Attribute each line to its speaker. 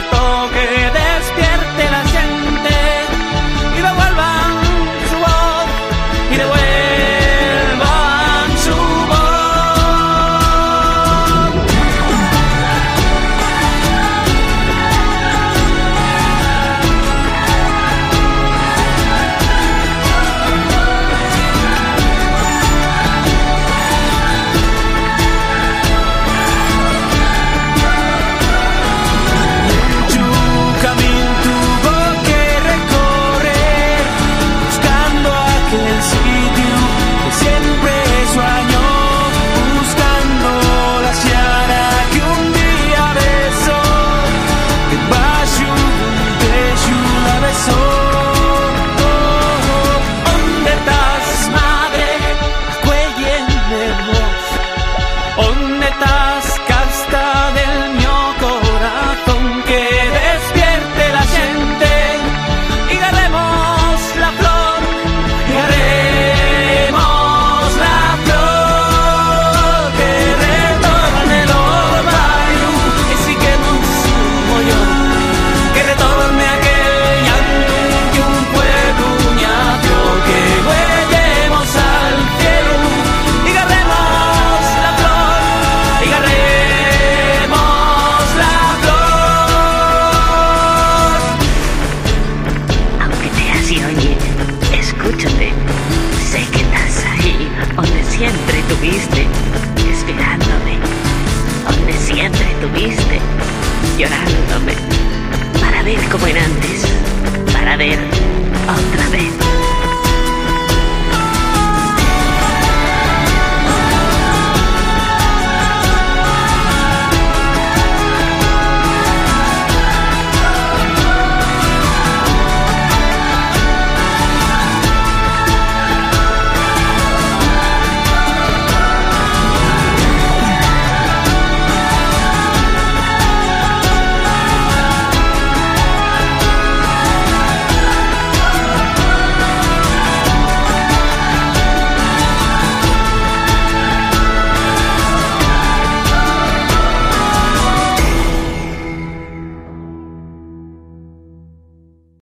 Speaker 1: don't retoque. estuviste esperándome, donde siempre estuviste llorándome, para ver como era antes, para ver otra vez.